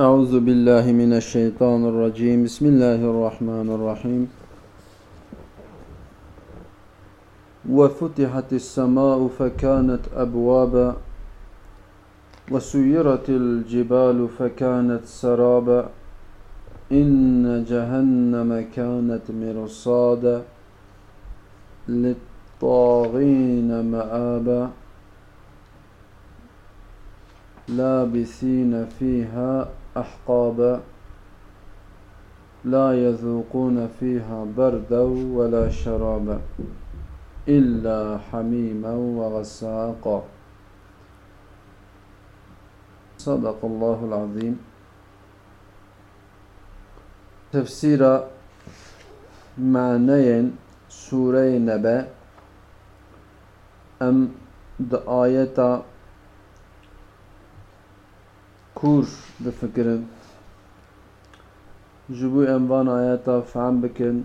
أعوذ بالله من الشيطان الرجيم. بسم الله الرحمن الرحيم. وفتحت السماء فكانت أبوابا وسيرت الجبال فكانت سرابا. إن جهنم كانت مرصادا للطاغين مآبا. لابثين فيها أحقابا لا يذوقون فيها بردا ولا شرابا إلا حميما وغساقا. صدق الله العظيم. تفسير معنى سورة نبأ. أم دآية كور بفكرن جبو انوان آياتا فهم بكن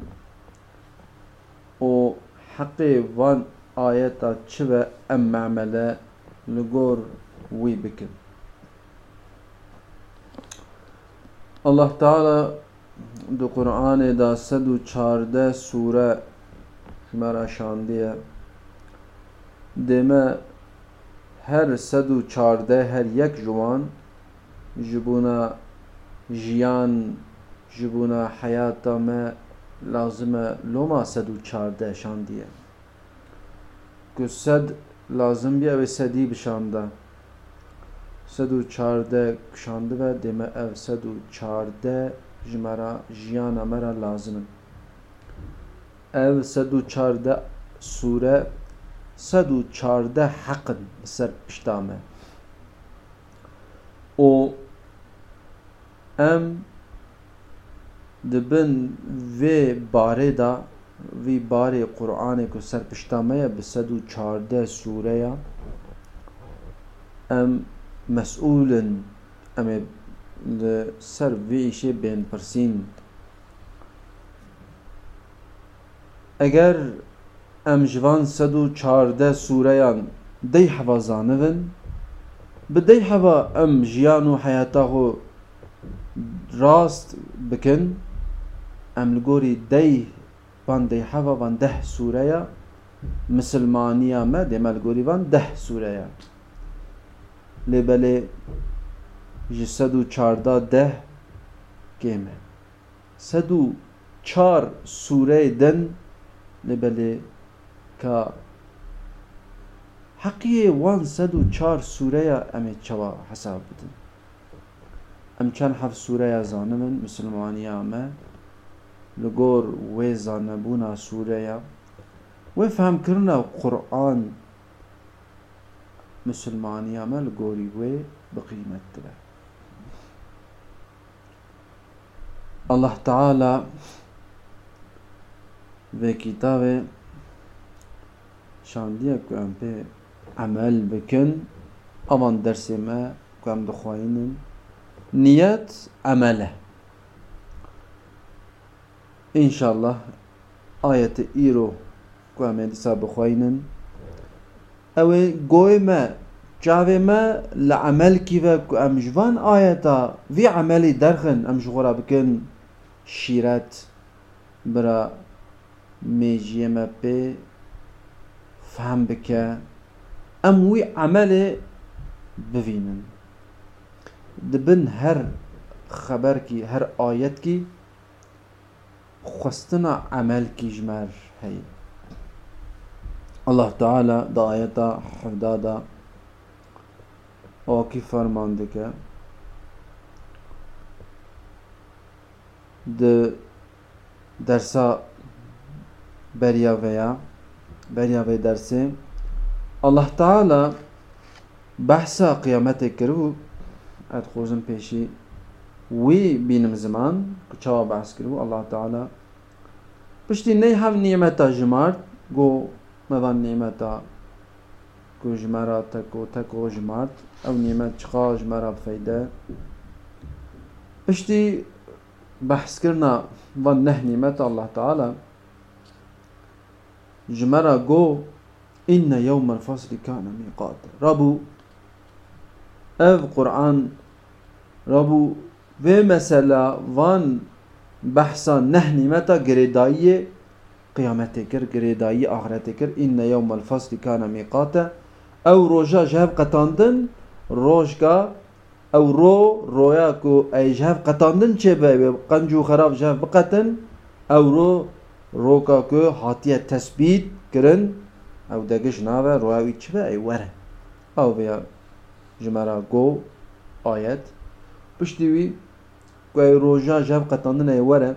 و حقي وان آياتا چوه ام معمله لغور وي بكن الله تعالى دو قرآن دا سد و چارده سوره مرا شاندیه دمه هر سد و چارده هر یک جوان جبونا جیان جبونا حیاتا ما لازمه لوما سد و چارده شاندیه که سد لازم بیه و سدی بشانده سد و چارده کشانده و دمه أو سد و چارده جمرا جیان مرا لازمه أو سد و چارده سوره سد و چارده حقن سر پشتامه أو ام دبن وی باره دا وی باره قرآن کو سر پشتامه به سد و چارده سوره ام مسئولن ام سر ویشه بین پرسین اگر ام جوان سد و چارده سوره یا دی حوازانون بدي هوا ام جيان و حياته راست bıkın em li gorî dey van dey heva van deh sûreya misilmaniya me demel gorî van deh sûreya lê belê ji sed û çarda deh kêm e sed û çar sûreyê din lê belê ka heqiyê wan sed û çar sûreya em ê çawa hesab bidin ام چند حف سوره یا زانمن مسلمانی امه لگور و زانبونا سوره یا و فهم کرنا قرآن مسلمانی امه لگوری و بقیمت دبه الله تعالى şandiye ku em pê عمل بکن اوان درس ما کم دخواینن نیت عمله انشالله آیت ایرو کم دیسا بخواینن أو گوی ما جاوه ما لعمل كيفا أم جوان آياتا في عملي درخن أم جغورا بكن شيرات برا ميجي ما بي فهم بك أم وی عمل ببینن دبن هر خبر کی هر آیت کی خواستنا عمل کی جمر هی. الله تعالی دا آیتا حفدادا آکی فرمانده که د درسا بریا ویا بریا وی درسه الله تعالى بحثا قيامتك كرو اد خوزن پیشی وی بینم زمان كچوا بحث كرو الله تعالى پشتی نی هم نعمتا جمارد گو مدان نعمتا کو جمارا تکو تکو جمارد أو نعمت چقا جمارا بفيدة پشتی بحث کرنا و نه نعمت الله تعالى جمارا گو إن يوم الفصل كان ميقات ربو أف قرآن ربو ve mesela van بحثا نه نعمتا گریدایی قیامت کر گریدایی آخرت کر این یوم الفصل کان میقاتا أو روژا جهب قطاندن روژگا أو رو رویا کو ای جهب قطاندن چه به قنجو خراب جهب بقتن. أو رو روکا کو هاتیه تثبیت کرن. أو دگش ناوه رویاوی چه به ای وره. أو بیا جمرا گو آیت پشتیوی که روژا جب قطاندن وره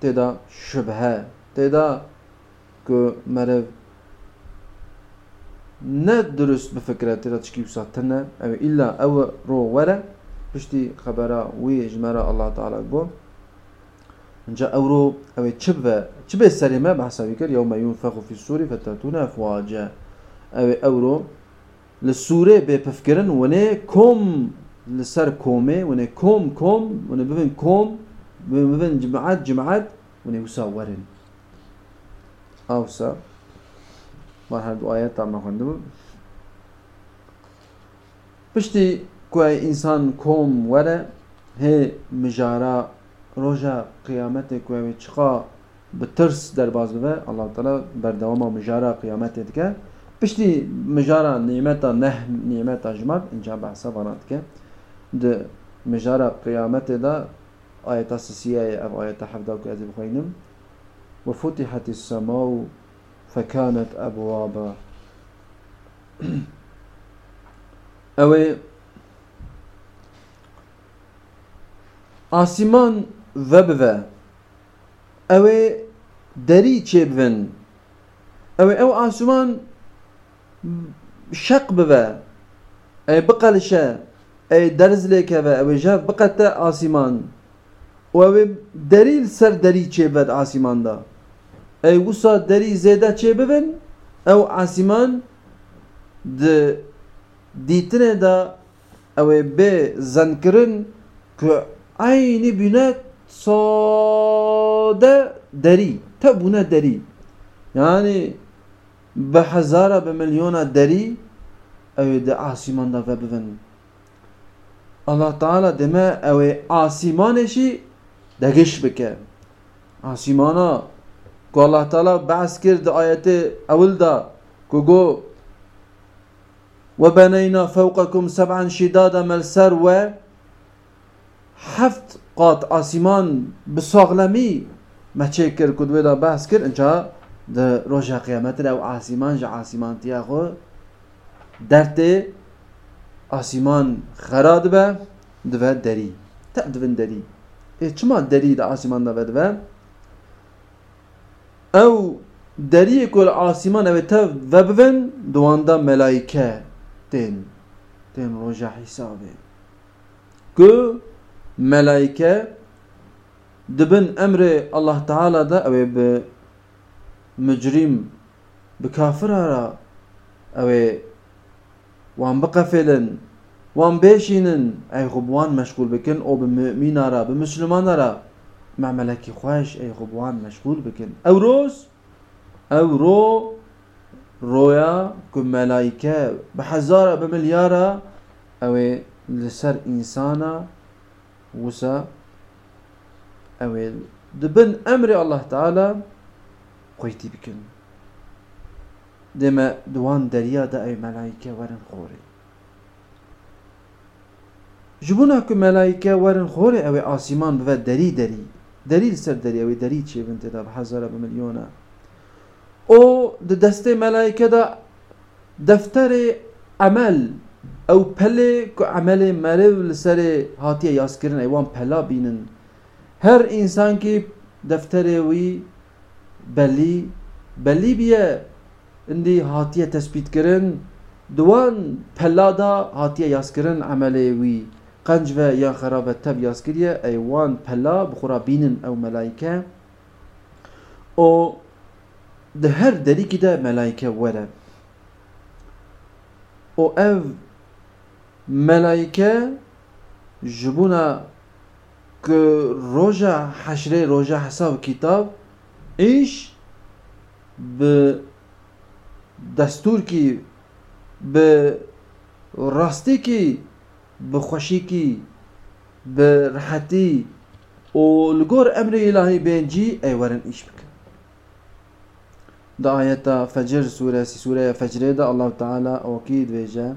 تدا شبهه تدا که مرو نه درست بفكرة تدا تشكي بساتنا او إلا او رو وره بشتي خبرا وي جمرا الله تعالى بو جا او رو او چبه چبه سريمه بحسابي كر يوم ينفخ في السور فتاتون افواجا او او رو للسورة بفكرن ونه كم لسر كومي ونه كوم كوم ونه بفن كوم بفن جماعات جماعات ونه وسا ورن اوسا مرحلة آيات تعمل خندم پشتی کوی انسان کوم وره هی مجارا روژا قیامت کوی چقا بترس در باز بوه. الله تعالی بردوام مجارا قیامت دیگه پشتی مجارا نعمتا نه نعمتا جماد اینجا بحثا بانات که د مجارة قيامته دا آية سسية أو آية حفظة كأزي بخينم وفتحت السماء فكانت أبوابا أوي آسمان وبوه أوي دري چه أوي أو آسمان شق بوه أي بقلشه ای درز لیکه و اوی جاف بقته آسیمان و اوی دلیل سر دری چه بد آسیمان دا ای وسا دری زیده چه ببن او آسیمان د دیتنه دا اوی به زنکرن که aynı büne sade deri. Ta buna deri. Yani be hazara be milyona deri ev de bivin. Allah Teala deme ev asimanşi degiş bike. Asimana ku Allah Teala bahs kirdi ayeti evvel da ku go وبنينا فوقكم سبعا شدادا ملسر و هفت قات آسمان بساغلمی مچه کر کد ودا بحث کر انجا در روژا قیامت أو آسمان جا آسمان تیا خو درته آسیمان خراد به دوه دری تا دوین دری ای چما دری دا آسیمان دا دوه أو دری کل آسیمان أو تا و بون دوان دا ملائکه دین دین روژا حسابه که ملائکه دبن أمر الله تعالى دا أو به مجرم بكافر أو وان بقفلن وان بيشينن. أي غبوان مشغول بكن أو بمؤمن را بمسلمان را مع ملكي خوش أي غبوان مشغول بكن. أو روز أو رو رويا كم ملائكة بحزارة بمليارة. أو لسر إنسانا وسا. أو دبن أمر الله تعالى قويتي بكن. دما دوان دريا دا اي ملائكة ورن خوري جبونا كو ملائكة ورن خوري او آسمان بفا دري دري دري سر دري او دري چه بنت دا بحزارة بمليونة او د دسته ملائكة دا دفتر عمل او پله کو عمل مرو لسر هاتیه یاس کرن ایوان پلا بینن هر انسان کی دفتر وی بلی بلی بیه اندی هاتیه تثبیت کرن دوان پلادا هاتیه یاس کرن عمله وی قنج و یا خرابه تب یاس کریه ایوان پلا بخورا بینن او ملائکه او ده هر دریکی ده ملائکه وره او او ملائکه جبونا که روژا حشره روژا حساب کتاب ایش به دستور کی به راستی کی به خوشی کی برحتي ولقور أمر إلهي بينجي أي ورن إيش بك دا آية فجر سورة سورة فجر دا الله تعالى أكيد بيجا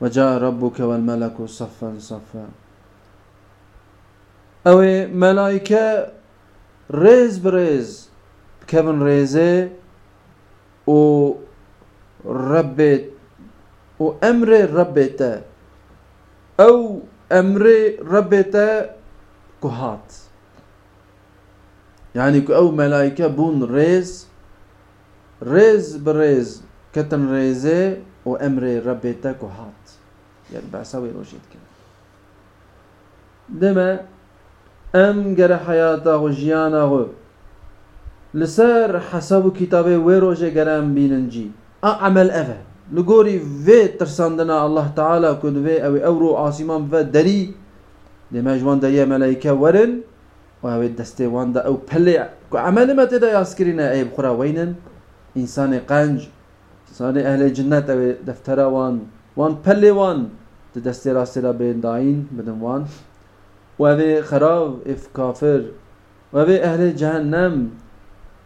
وجاء ربك والملك صفا صفا. أو ملائكة ريز بريز كيفن ريزي و ربت و أمر ربته أو أمر ربته كهات. يعني أو ملائكة بون ريز ريز بريز كتن ريزي و أمر ربته كهات. يعني بعسوي روشيت كده. دما أم گره حیاتا و جیانا و لسر حساب كتابه وی روشه گره ام بیننجی عمل اوه. لگوری وی ترساندنا الله تعالى کد وی أو اورو عاصمان و دری. لما جوان دا ملائكة ورن. و أو دسته وان دا أو پلی. عمل ما تدا ياسكرين اي بخورا وينن انسان قنج. انسان أهل جنة أو دفترا وان. وان پلی وان. دسته راسته بين داين بدن وان. وهذا خراب اف كافر وهذا أهل جهنم.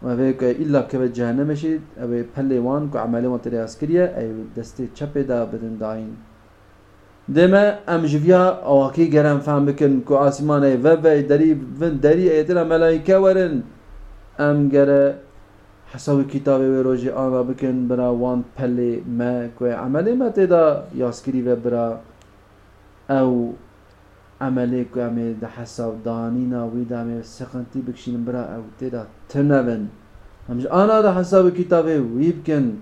وهذا إلا كبد جهنم شيء أو بلوان كو عمله ما تري عسكرية أي دستي چپه دا بدن داين دما ام جویا آواکی گرم فهم بکن کو آسمان ای و و دری ون دری ایتنا ملائکه ورن. ام گره حساب کتاب و روزی آن بکن برا وان پلی ما کو عملی ما تدا و برا که همه ده حساب دانی ناوی ده همه سخنتی بکشین برا أو تیدا تنبن. همش آنا ده حساب کتابه وی بکن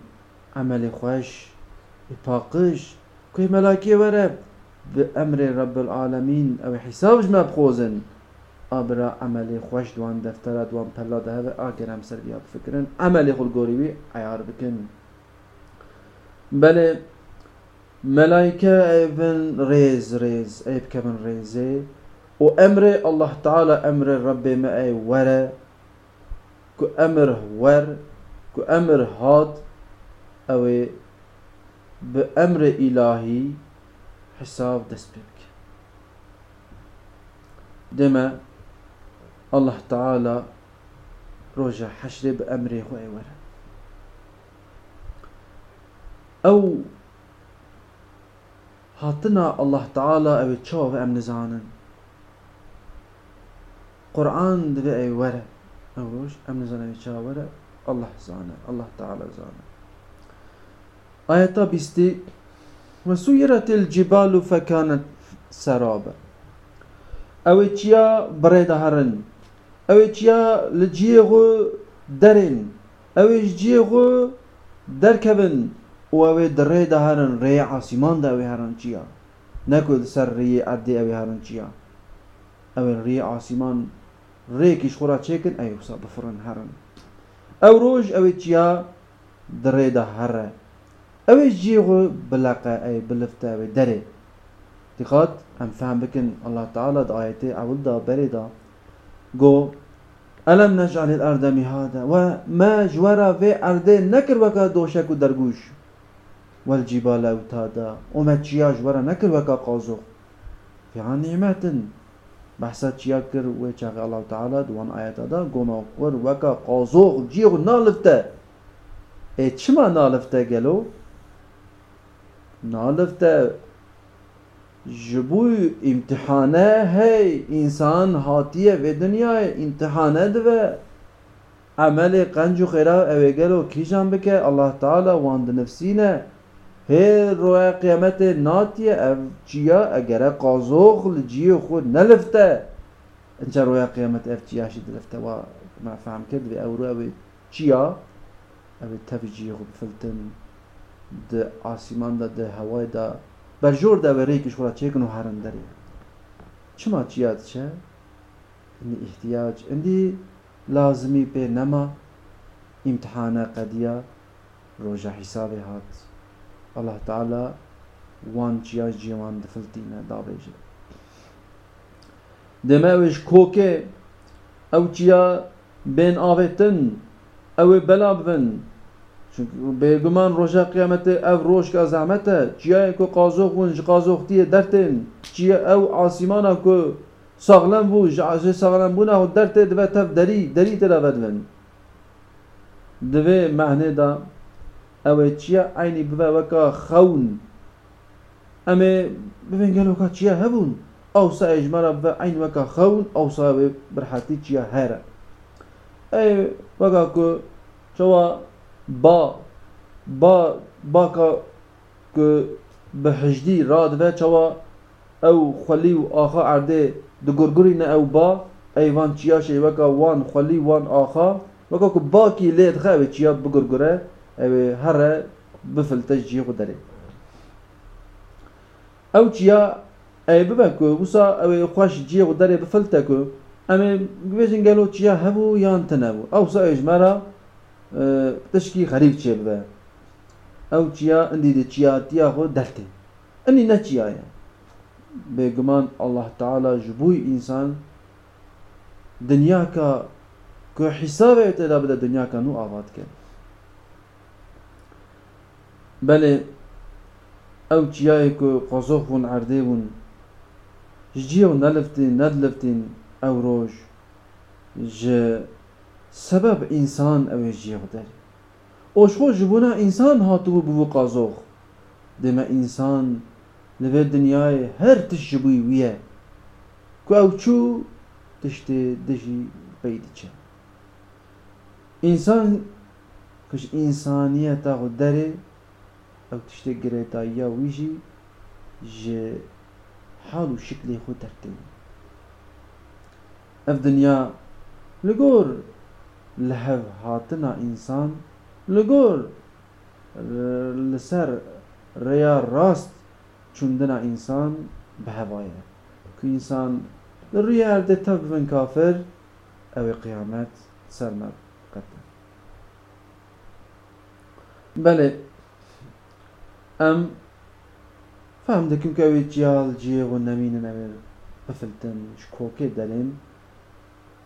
عمل خوش پاقش که ملاکی وره. به أمر رب العالمین أو حسابش ما بخوزن آبرا عمل خوش دوان دفتر دوان پلا ده هوا آگر هم سر بیا بفکرن عمل خل گوریوی عیار بکن. بله ملائكة ايفن ريز ريز ايب كمن ريزي وامر الله تعالى أمر الرب ما اي ورا كو أمر ور كو أمر هاد. أو بامر الهي حساب دسبك دما الله تعالى رجع حشر بأمره هو ورا أو هاتنا الله تعالى أو تشوف أم نزانن قرآن دبي أي ورا أوش؟ أم نزانن أو ورا الله زانه الله تعالى زانه آياتا بيستي. وسيرت الجبال فكانت سرابا. أو تيا بريد هرن. أو تيا لجيغو درن. أو جيغو دركبن. و اوی دره ده هرن ری عاصمان ده اوی هرن چیا نکل سر ری عدی اوی هرن چیا اوی ری عاصمان ری کش خورا چکن ایو سا بفرن هرن أو روش اوی چیا دره ده هره اوی جیغو بلقه ای بلفته اوی دره. تقاد هم فهم بكن الله تعالى دا آياتي أول دا بري دا. جو ألم نجعل الأرض مهادا وما جورا في أرض نكر وكا دوشك درگوش. والجبال أوتادا. وما تشياج ورا نكر وكا قازو في عن نعمات بحثا تشياكر ويشاق الله تعالى دوان آيات دا قوما ور وكا قازو جيغ نالفتا اي چما نالفتا قالو نالفتا جبو امتحانه هي. انسان هاتيه في دنيا امتحانه دو عمل قنج خيرا اوه قالو كيشان بك الله تعالى واند نفسينه هی روی قیامت ناتی اف چیا اگر قازوغ لجی خود نلفته. انجا روی قیامت اف چیا شد لفته و ما فهم کرد و او روی چیا؟ او تفجی خود فلتن ده آسمان ده ده هوای ده. برجور ده و ریکش خورا چه کنو هرم داری؟ چما چیا چه؟ این احتیاج. اندی لازمی به نما. امتحان قدیا روژه حساب هات. Allah Ta'ala wan çiya ji wan di Filistînê dabêje. Deme ew ji kokê ew çiya bên avê tin ew ê bela bibin. Çünkü bêguman roja kıyametê ev rojka zehmet e çiyayê ku qazox bûn ji qazoxtiyê dertên çiya ew asîmana sağlam bû ji sağlambûna hûn dertê dibe tev derî derî tê re vedivin. Divê da ê bibên geloka çiya hebûn awsa ê ji me re bibe eyn weka xewn awsa wê birhetî çiya here ê weka ku çawa با با باکا که به هجدی راد و چوا أو خلی و آخا عرده دگرگری نه أو با ایوان چیاشه وکا وان خلی وان آخا وکا که باکی لید خواه چیا أو هر بفلتش جی خود داره أو ای ببه که وسا أو خوش داره بفلته که اما گویجن گلو چیا هبو یان تنبو أو سا اجمرا تشکی غریب چه ببه أو چیا اندی ده چیا تیا خو دلته أني چیا یا بگمان الله تعالی جبوی إنسان دنیا کا کو حساب ابتدا بده دنیا کا نو آباد کرد بله أو چیای کو قازوخ بون عرده بون جیو نلفتین ندلفتین أو روش ج سبب انسان أو جیو در اوشخو جبونا انسان هاتو بو قازوخ دما انسان لبه دنیای هر تش جبوی ویه کو أو چو تشتی دجی بیدی چه انسان کش انسانیت أو داره أو تشتی گریتا یا ویجی ج حال و شکلی خود ترتیب اف دنیا لگور لهو هاتنا انسان لگور لسر ریا راست چوندنا انسان به هوایه که انسان روی ارده تب بن کافر أو قیامت سر قتل بله جيال جي ونمين نمر بفلتن شكوكي دلين.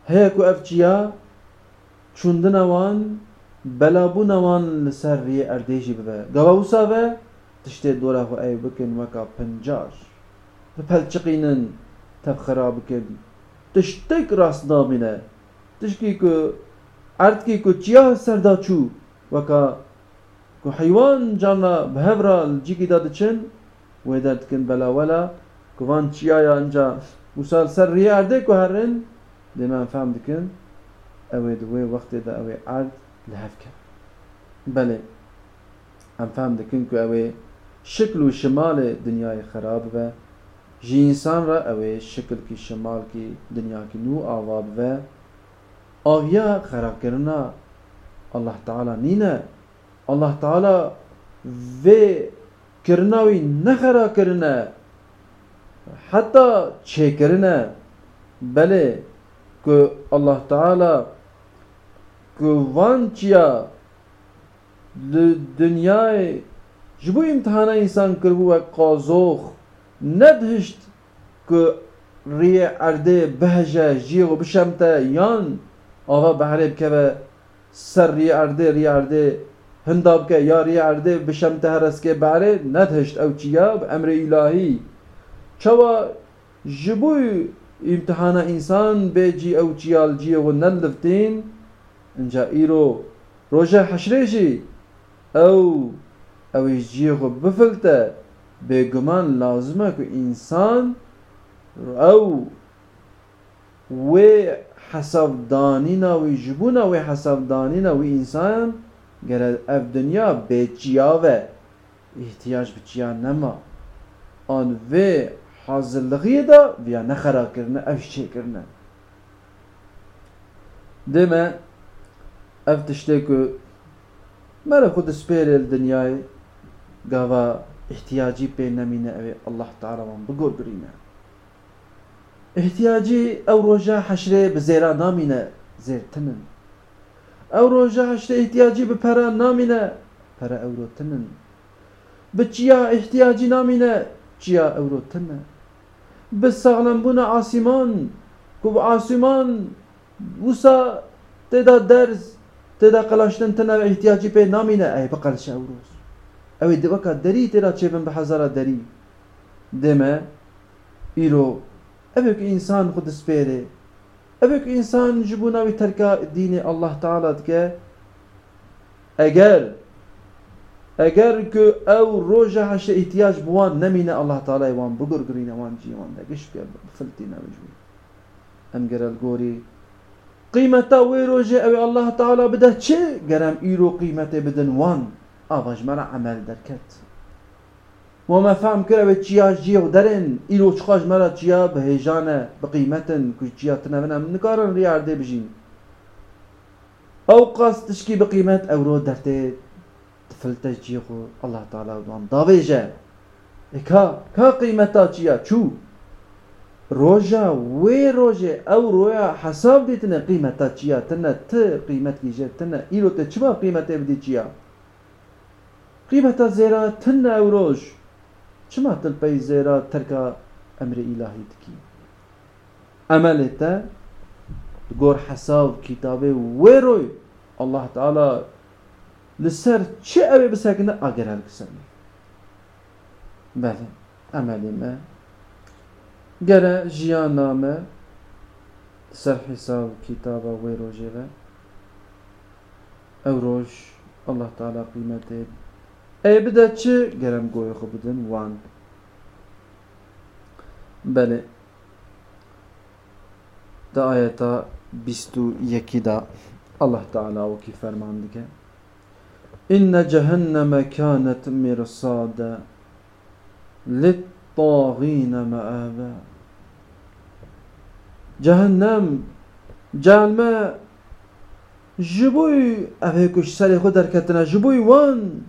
هيكو أف جيا. چوندنا وان بلابونا وان لسر ري أرديجي ببه گواوسا به تشتي دورا خو أي بكن وكا پنجاش. بپلچقينن تب خراب بكن تشتك راس نامينه تشكي كو ارد كي كو چيا سردا چو. وكا كو حيوان جانا بهورا الجيكي داد چن ويداد كن بلا ولا كوان چيا يا انجا وصال سر ري ارده كو هرن دما فهم دكن اوه دوي وقت دا اوه عرض لهف کرد بله ام فهم دکن که اوه شکل و شمال دنیای خراب و جی انسان را اوه شکل کی شمال کی دنیا کی نو آواب و آویا خراب کرنا الله تعالی نینه. الله تعالی و کرناوی نخرا کرنه حتی چه کرنه بله که الله تعالی وان چیا دنیای جبو امتحان انسان کربو و قازوخ ندهشت که ری ارده بهجه جیغ و بشمته یان آوا بحره بکه سر ری ارده ری ارده هنداب که یا ری ارده بشمته هرس که بحره ندهشت او چیا به امر الهی. چوا جبوی امتحان انسان بيجي او چیال جی و نلفتین. انجا ایرو روژه حشريشي او او جي خو بفلته. بگمان لازمه که انسان او و حساب دانینا و جبونا و حساب دانینا و انسان گره اف دنیا به چیاوه احتیاج به چیا نما آن و حاضرلغی دا بیا نخرا کرنه اف چه کرنه دمه اف تشته که مرا خود سپیر دنیای گاوا احتیاجی پی نمینه اوی الله تعالی من بگور برینه احتیاجی أو روژه حشره به زیرا نامینه زیرتنن ev roja işte ihtiyacı bi para namine. Para euro tinin bi çiya ihtiyacı namine çiya euro tine bi sağlam buna asiman ku asiman usa teda ders teda kalaştın tine ve ihtiyacı pe namine. Ey bi kalış euros ev de vaka deri teda çevin bi hazara deri. Deme iro ev ki insan kudüs pere که انسان جبوناوی ترکا دین الله تعالی که اگر اگر که أو روژه هشه احتیاج بوان نمینه الله تعالی وان بگرگرینه وان جیوان دگش بیا بفلتی نوجوی ام گرل گوری قيمته ويروجي أو الله تعالى بده چه قرم إيرو قيمته بدن وان آواج مرا عمل دركت وما فهم كره به چيا جيو درن. إيرو چخاج مرا چيا بهجانه بقيمتن كش چيا تنبنا من نكارن ريار دي بجين. أو قاس تشكي بقيمت أورو درته تفلته جيخو الله تعالى وان داويجه. كا كا قيمتا چيا؟ چو؟ روجا وي روجا أو رويا حساب دي تنا قيمتا چيا تنا ت قيمت كي جه تنا ايلو ته چما قيمت بدي چيا؟ قيمتا زيرا تنا أو چما تل پي زيرا تركا أمر الهي تكي عملتا گور حساب كتابه وي روي الله تعالى لسر چه اوي بسكنه اگر هل كسر بله عملي ما. گره جیان نامه سر حساب کتاب وی روژه و أو روش الله تعالی ای بده چه گرم گوی خوب بدن وان. بله. ده آیتا بیستو یکی دا. الله تعالی و کی فرمان دیگه این جهنم کانت مرصاد لطاغین مآبا. جهنم جهنم جبوی افه کش سر خود درکتنه جبوی جبوی وان.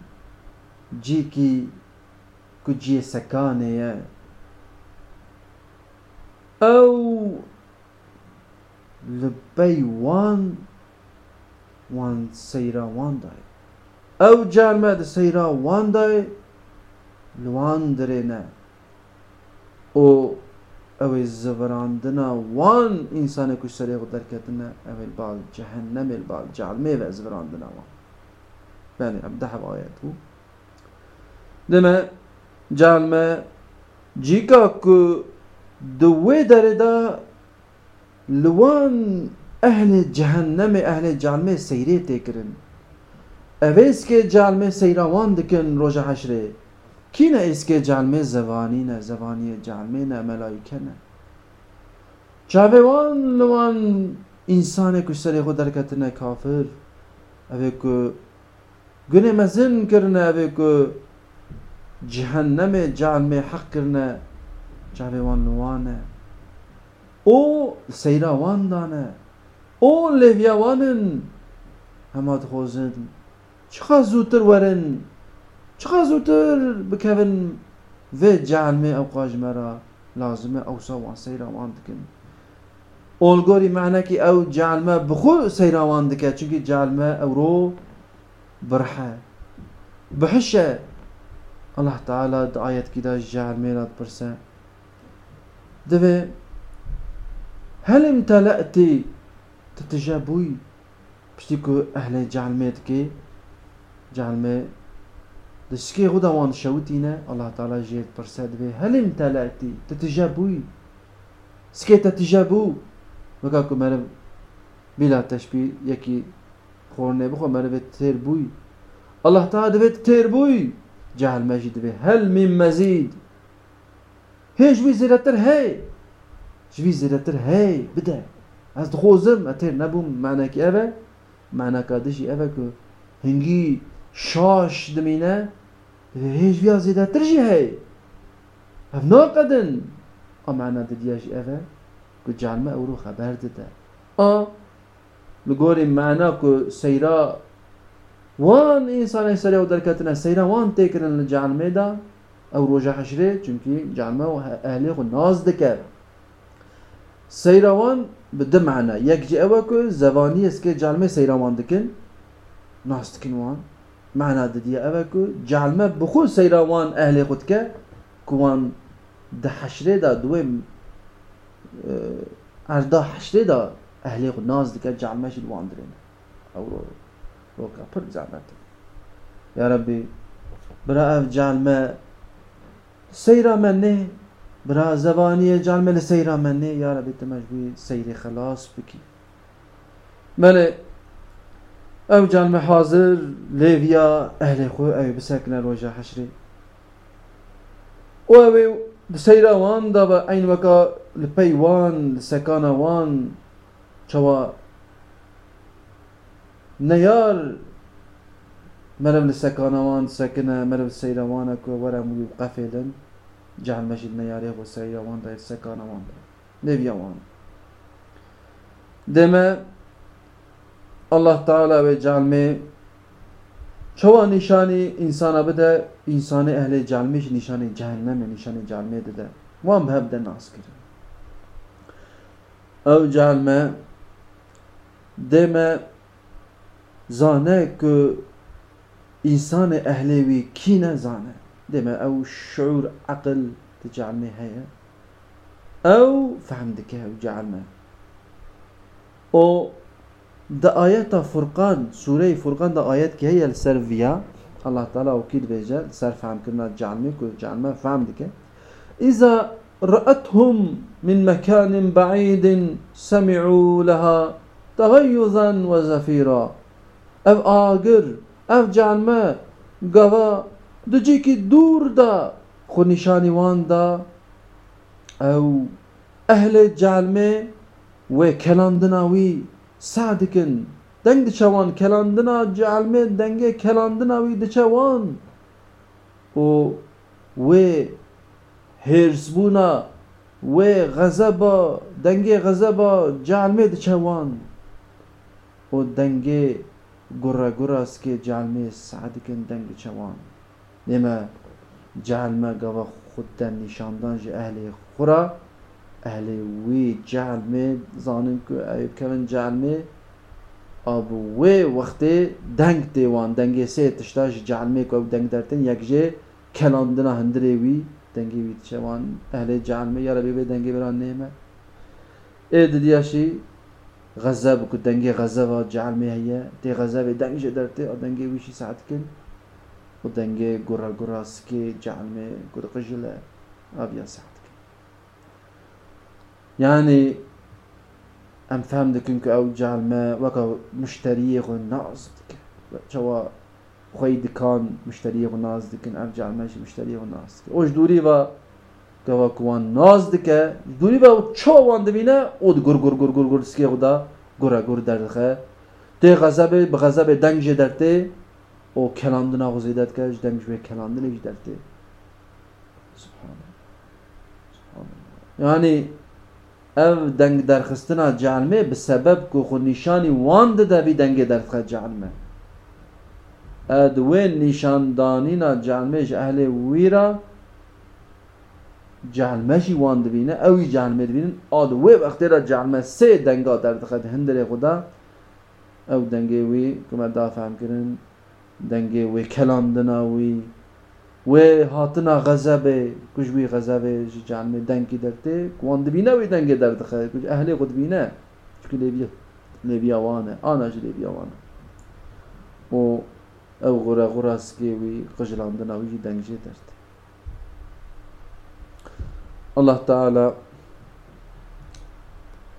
کجیے سکانے او لبي وان وان سيرا وان داي او جامد سيرا وان داي لوان درنا او او الزبران دنا وان، انسان كش سريغ دركتنا او البال جهنم البال جعل ميوه الزبران دنا وان۔ يعني ابدح بايته بله اب ده آیت هو دمه جعلمه جيكا كو دوي دردا لوان أهل جهنم أهل جعلمه سيري تكرن اويس كي جعلمه سيراوان دكن روجا حشره کینه اسکه جلمه زبانی نه زبانی جلمه نه ملائکه نه چاوان لوان انسان کشتری خود درکت نه کافر اوه که گنه مزن کرنه اوه که جهنم جلمه حق کرنه چاوان لوانه أو سیراوان دانه أو لویاوانن همات خوزن چخوا زودتر ورن چقدر زودتر بکەون vê cehelmê ew qajmera lazim e ewsa wan seyra wan dikin Olgorî mehnekî ew cehelme bixwe seyra wan dike çünkü cehelme ew ro birhe bihişe Di ayetkî de cehelmê re dipirse divê helim tele'tî tu tije bûyî piştî ku ehlê cehelmê dikê cehelmê دشكي غدا وان شوتينا الله تعالى جيت برساد به هل امتلأتي تتجابوي؟ سكي تتجابو؟ وكاكو مرب بلا تشبيه يكي خورني بخو مرب تيربوي. الله تعالى دبت تيربوي. جعل مجد به. هل من مزيد؟ هي جوي زيرتر هي. جوي زيرتر هي. بدا. از دخوزم اتر نبوم معنى كي افا معنى كادشي افا كو هنگي شاش دمينه هیچ ویا زیده ترجی هی. اف ناقدن. آ معنا ددیاش اوه که جالمه أو رو خبر دده. آ لگوری معنا که سیرا وان انسان در کتنه سیرا وان تکرن لجالمه دا أو روژه حشرة چونکی جالمه و اهلی خو ناز دکر سیراوان بده معنا. یک جی اوه که زبانی است که جالمه سیراوان دکن ناز دکن وان. معنا دديا أبكو جعلما بخو سيراوان أهل خدك كوان ده حشرة دا دوم اردا حشرة دا أهل خد ناز دك جعلما شد واندرين أو روكا پر زعمت يا ربي برا اف جعلمه سيرا منه برا زبانية جعلمه لسيرا منه يا ربي تمجبي سيري خلاص بكي ملي أو جعلمه حاضر ليفيا أهل خو أو بسكن الوجه حشري و أو سيرا وان دا اين وكا لپي وان لسكانا وان چوا نيار مرم لسكانوان سكنة مرم السيروان كو ورم وقفلن جعل مجد نياره والسيروان دا السكانوان دا نبيوان دما الله تعالى وجعل مي شوا نشاني انسان بده انسان أهل جعلمش نشاني جهنم نشاني جعلمه ده وام بهب ده ناس كده أو جعلمه دما زانه که انسان اهلوي كي نزانه دما أو شعور عقل تجعلنا هيا أو فهم دكه وجعلنا أو دا آيات فرقان سورة فرقان دا آيات كي هي السرفيا الله تعالى وكيل بيجا سر فهم كنا جعلنا فهم دكه إذا رأتهم من مكان بعيد سمعوا لها تغيظا وزفيرا ev agir, ev canme, gava, dice ki dur da, xo nişanivan da, ev ehle calme ve kelandına vi sadikin, deng diçevan kelandına calme denge kelandına vi diçevan, o ve hersbuna ve gazaba denge gazaba calme diçevan, o denge و دنگ گره گره است که جالمه سعد کن دنگ چوان. نما جالمه گوا خود نشاندان جه أهل خورا. أهل وی جالمه زانن کمن جالمه آب وی وقتی دنگ دیوان دنگ سه تشتاش جالمه که دنگ درتن یک جه کلاندنا هندره وی دنگی وی چوان. أهل جالمه یا ربی به دنگی بران نیمه اید دیاشی غزة بكو دنجي غزة جعل مي هي. تي غزة دنجي جدرتي أو دنجي ويشي ساعت كن. دنجي قرا قرا سكي جعل مي قد قجلة آبيا ساعت كن. يعني أم فهم دكن أو جعل ما وكا مشتري دك شوا خوي دكان مشتري ناز دكن أم جعل ماشي مشتري غو ناز اوش دوري و جانے ji ehlê wî ra جهلمشی وان دبینه اوی جهلمه دبینن آد وی وقتی را جهلمه سه دنگا در دخد هندره خدا او دنگه وی کما دا فهم کرن دنگه وی کلاندنا وی وی هاتنا غزبه کش وی غزبه جی جهلمه دنگی درته وان دبینه وی دنگه در دخد کش اهلی خود بینه چکه لیبیا لیبیا وانه آنا جی لیبیا وانه و او غره غره اسکی وی قجلاندنا وی جی دنگی درته الله تعالى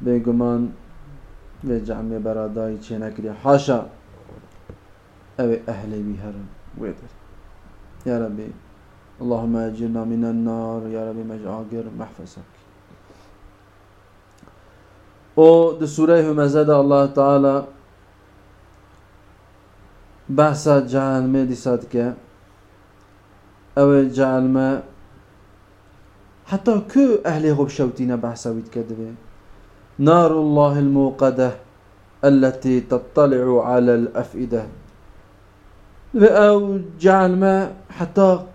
بيقمان بجعمي براداي چينكري حاشا أو أهلي بهرم ويدر يا ربي اللهم أجرنا من النار يا ربي مجاقر محفظك و د سوره همزه الله تعالى بحثا جعل ما دي صادقه أو جعل ما حتى كو أهلي غب شوتينا بحثا ويتكدبه نار الله الموقدة التي تطلع على الأفئدة. أو جعل ما حتى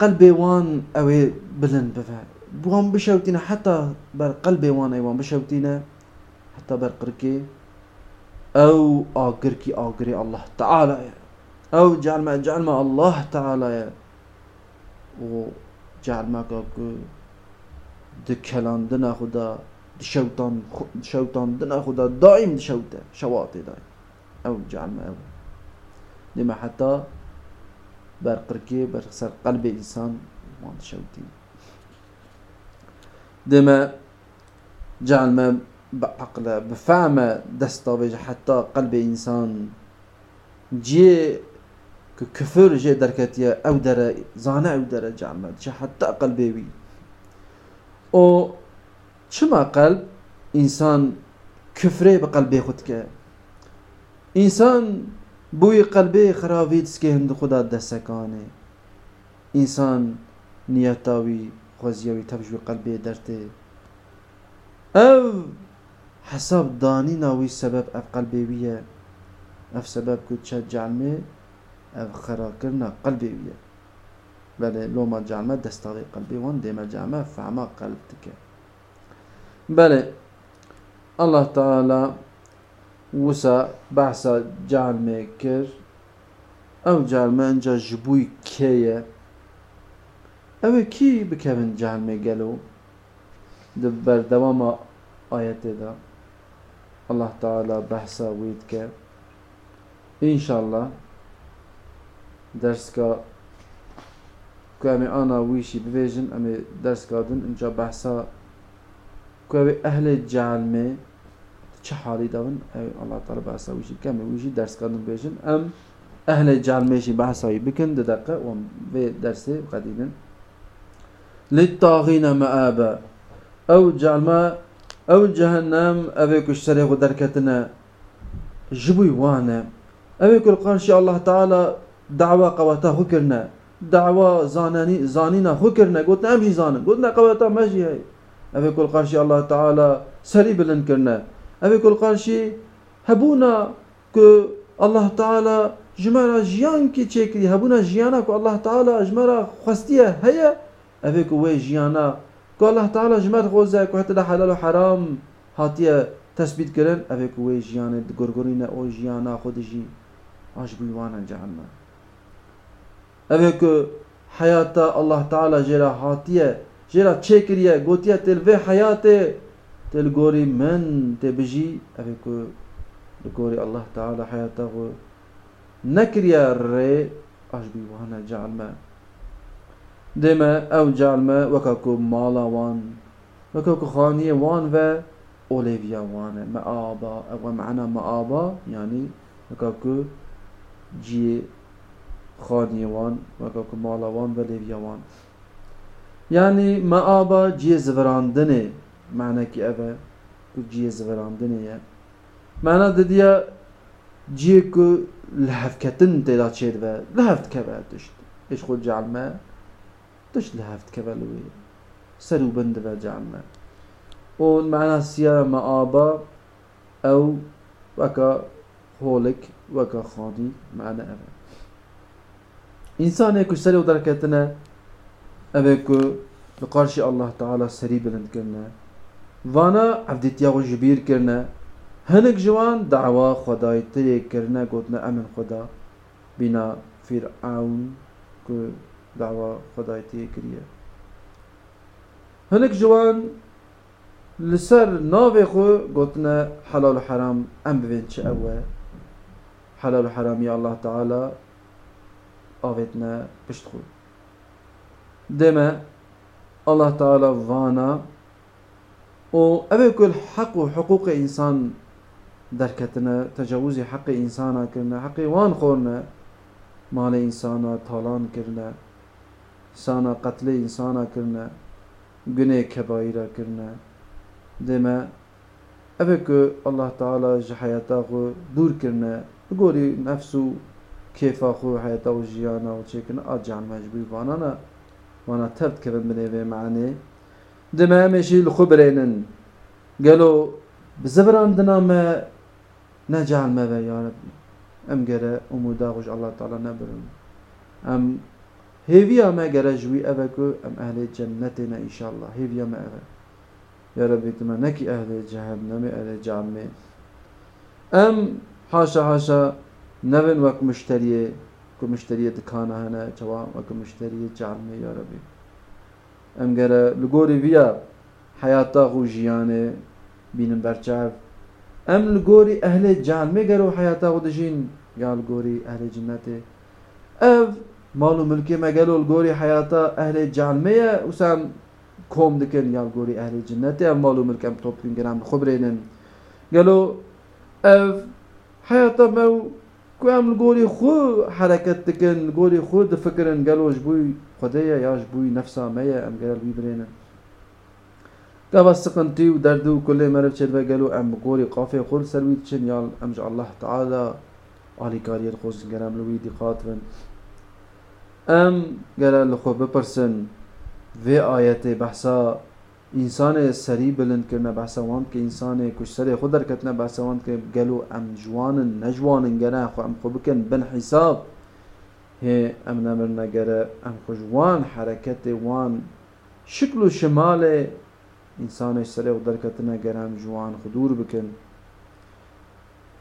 قلبي وان أوي بلن بفا. وان بشوتينا حتى بر قلبي وان أيوان بشوتينا حتى بر قركي. أو آقركي آقري الله تعالى. أو جعل ما جعل ما الله تعالى. و گرمک آگو ده کلاندن خدا ده شوتان شوتاندن خدا دائم ده شوته شواته دائم او جرم او لما حتى بر قرکی بر سر قلب انسان وان شوتی. دما جعل بعقله بفهمه دستاويج حتى قلب انسان جي كفر جي دركتيا أو در زانا أو در ما حتى قلبي أو چما قلب؟ إنسان كفره بقلبي خود که إنسان بوی قلبي خرابی دسکه هند خدا دستکانه إنسان نیتاوی خوزیوی تبجوی قلبي درته. أو حساب داني ناوي سبب اف قلبي ويا اف سبب كنت خرا كرنا قلبي ويا بله لو ما جعلمه دستاغي قلبي وان ديما جعلمه فعما قلبتك. بله الله تعالى وسا بحثا جعلمه كر أو جعلمه إنجا جبوي كية. أو كي بكبن جعلمه الله تعالى بحثا ويد كر إن شاء الله درس درس كادن إنجا بحثا كامي أهل الجعلمه چه حالی داون الله تعالى بحثا ويشي كامي ويشي درس كادن بيجن أم أهل الجعلمه بحثا بكن دقة وم في درسي قديما للطاغين مآبا أو جعلما أو جهنم أبي كشتري دركتنا جبوي وأنا أبي كل قرشي الله تعالى دعوة قوتا هكرنا دعوة زاناني زانينا هكرنا قلت أمشي زانن. قلنا قوتا ماشي هاي أبي كل قرشي الله تعالى سري بلن كرنا أبي كل قرشي هبونا ك الله تعالى جمرا جيان كي تشكري هبونا جيانا كو الله تعالى جمرا خستيه هيا أبي كو وي جيانا که الله تعالی جمر خوزه که حتی حلال و حرام هاتیه تثبیت کردن اوه که وی جیان گرگرین أو جیانا خود جی آش بیوانا جهنم اوه که حیات الله تعالی جرا هاتیه جرا چه کریه گوتیه تل وی حیات تل گوری من تبجی اوه که گوری الله تعالی حیاته نکریه ری آش بیوانا جهنم دما أو جالما وكاكو مالا وان وكاكو خانية وان و اوليفيا وان مآبا أو معنى مآبا يعني خانية وان وكاكو مالا وان و ليفيا وان. يعني مآبا جي زفراندنه معنى كي اوه كو جي زفراندنه معنى دديا جي كو لهفكتن تيدا تشيد و لهفت كبه تشت إيش خود جعل ما تش لهفت كبلوي سرو بند جعلنا ومعنى سيارة مآبا أو وكا هولك وكا خاني معنى أبا إنسان يكو سري ودركتنا أبيكو بقارشي الله تعالى سري بلند كرنا. وأنا عبدت ياغو جبير كرنا. هنك جوان دعوة خداي تري كرنا. قوتنا أمن خدا. بنا فرعون كو دعوة خدایتی کریه هنک جوان لسر ناوی خو گوتنا حلال و حرام ام چه أوه. حلال و حرام یا الله تعالی آویتنا پشت خو دمه الله تعالی وانا و اوه كل حق و حقوق انسان دركتنا تجاوز حق انسان كرنا حق وان خورنا مال انسان طالان كرنا سانا قتل انسانا کرنا گناه کبایره کرنا دما اوه که الله تعالی جحیاتا خو دور کرنا بگوری نفسو کیفا خو حیاتا و جیانا و چه کرنا آج جان مجبوری وأنا نا وأنا تبت کبن بنیوه معنی دما همشی لخبرینن قالوا بزبران دنا ما نجعل ما يا رب ام جرى امودا الله تعالى نبرم ام هيفيا ما جرجوي أبكو أم أهل جنتنا إن شاء الله هيفيا ما أبا يا ربي تمنك أهل جهنم أهل جهنم أم حاشا حاشا نبن وك مشتريه كو مشتريه دكانا هنا جوا وك مشتريه جهنم يا ربي أم جرى لغوري فيا حياتا خو جيانه بينن برچاف ام لگوری أهل جهنم گرو حیاتا و دجین یا لگوری أهل جنته. اف مالو ملکی مگلو لگوری حیاتا أهل جهنمه وسام كوم دكن يا لگوری أهل جنته. ام مالو ملک ام توبتين گرام خبرينن قالوا اف حياتا مو كو ام لگوری خو دكن لگوری خو دفكرن قالوا جبوي خدايا يا جبوي نفسها ميا ام قال بيبرينن دابا سقنتي ودردو كل مرة تشد قالوا ام قوري قافي قول سرويت تشن يال امج الله تعالى علي كارير خوش قرام لوي دي ام قال لخو بپرسن في آيات بحثا انسان سري بلند کرنا بحثا وان که انسان کش سري خود در کتنا بحثا وان که قالوا ام جوان نجوان قنا خو ام خو بكن بن حساب. هي ام نمرنا قرا ام خو جوان حركت وان شكل شمال انسان سره و درکتنه گرم جوان خدور بکن.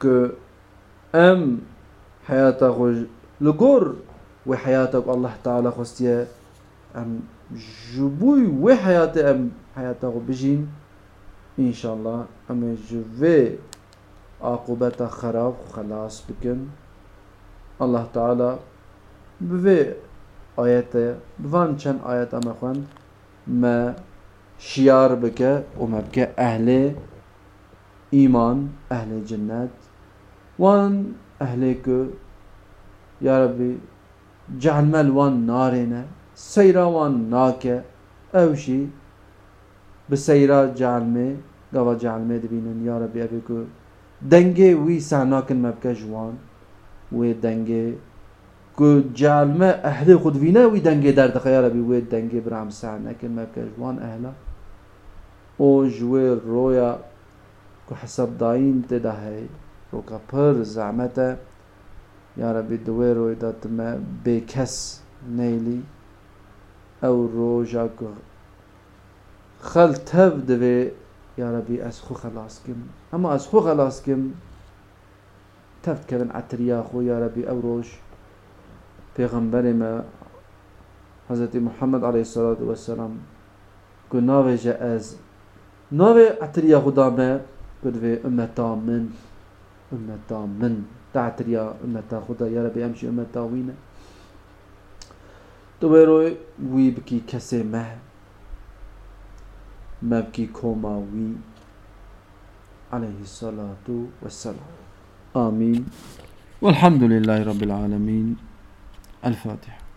که ام حياتا خوش لگور و حياتا الله تعالى خستيه ام جبوي و حياتا ام حياتا خو بجين ان شاء الله ام جوي عاقبتا خراب خلاص بكن الله تعالى بوي آيات بوان چند آيات اما خوند ما شيار بك وما بك أهل إيمان أهل جنات وان أهلك يا ربي جعل مال وان نارنا سيرا وان ناكا أو شي بسيرا جعل مي قوا جعل مي دبينن يا ربي أبيكو دنگي وي سعناكن مبكا جوان. وي دنگي كو جعل ما أهل خود فينا وي دنگي در يا ربي وي دنگي برام سعناكن مبكا جوان أهلا. أو جوی رویا که حسب داین تدا هی. رو که پر زعمته یا ربی دوی روی دات ما بکس نیلی. أو روجا که خل تب دوی یا ربی از خو خلاص کم. اما از خو خلاص کم تفت کردن عتریا خو یا ربی أو روش پیغمبر ما حضرت محمد علیه الصلاة والسلام که ناویجه از ناوي اتريا خدا قد في امتا من امتا من. تعتريا امتا خدا يا ربي امشي امتا وينا تو وي بكي كسي مه. ما بكي كوما وي عليه الصلاة والسلام. آمين. والحمد لله رب العالمين. الفاتحة.